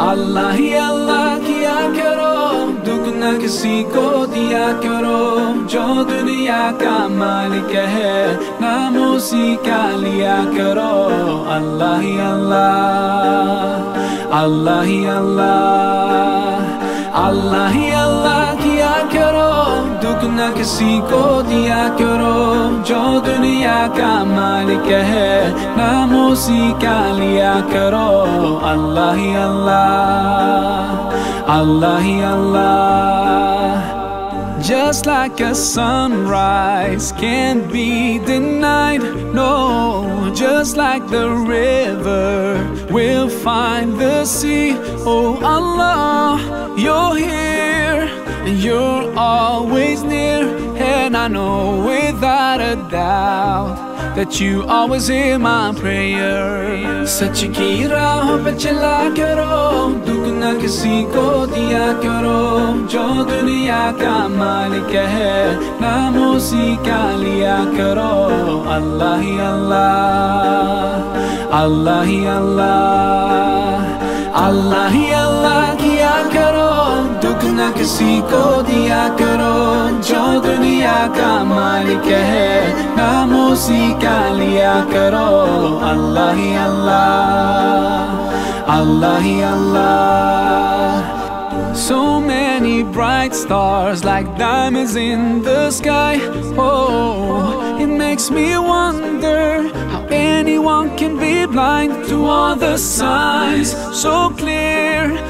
الله الله کیا کرم دکنا کسی کو دیا کرم جو دنیا کا مالک ہے نام اسی کا لیا کرو اللہ اللہ اللہ اللہ اللہ اللہ अब न किसी को दिया करो जो दुनिया का मालिक है नामोसी क्या लिया करो अल्लाह ही अल्लाह अल्लाह ही अल्लाह Just like a sunrise can't be denied, no. Just like the river, will find the sea. Oh Allah, you're here, and you're always. I know without a doubt that you always hear my prayer. Sach ki raah pe chala karo, dukna kisi ko diya karo. Jo dunya ka malik hai, naam usi ka karo. Allah Allah, Allah Allah, Allah किसी को दिया करो जो दुनिया का मालिक है नाम उसी का लिया करो अल्लाह ही अल्लाह अल्लाह ही अल्लाह So many bright stars like diamonds in the sky Oh, it makes me wonder how anyone can be blind to all the signs So clear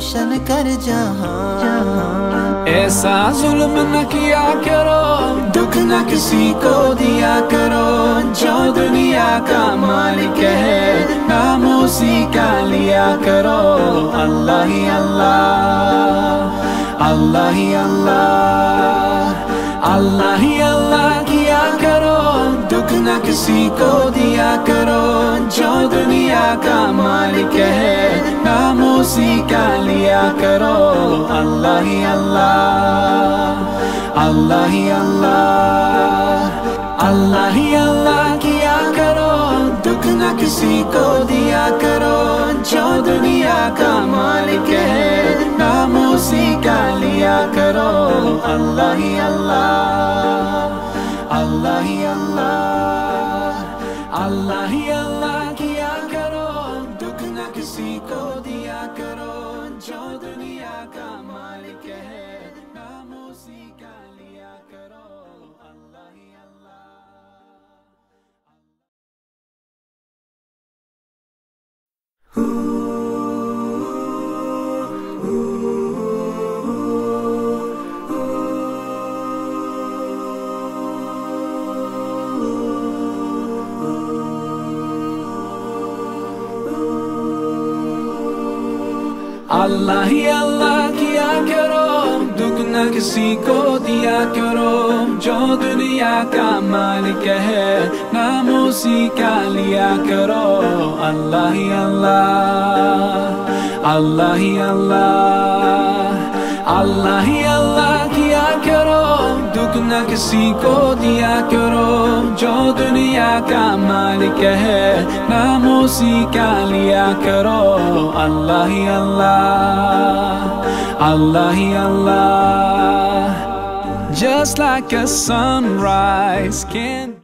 روشن کر جہاں ایسا ظلم نہ کیا کرو دکھ نہ کسی کو دیا کرو جو دنیا کا مالک ہے نام اسی کا لیا کرو اللہ ہی اللہ اللہ ہی اللہ اللہ ہی اللہ کیا کرو دکھ نہ کسی کو دیا کرو جو دنیا کا مالک ہے اسی کا لیا کرو اللہ ہی اللہ اللہ ہی اللہ اللہ ہی اللہ کیا کرو دکھ نہ کسی کو دیا کرو جو دنیا کا مالک ہے نام اسی کا لیا کرو اللہ ہی اللہ اللہ ہی اللہ اللہ ہی اللہ کیا کرو دکھ نہ کسی کو دیا I could اللہ ہی اللہ کیا کرو نہ کسی کو دیا کرو جو دنیا کا مالک ہے نام اسی کا لیا کرو اللہ ہی اللہ اللہ ہی اللہ اللہ ہی اللہ Just like a sunrise can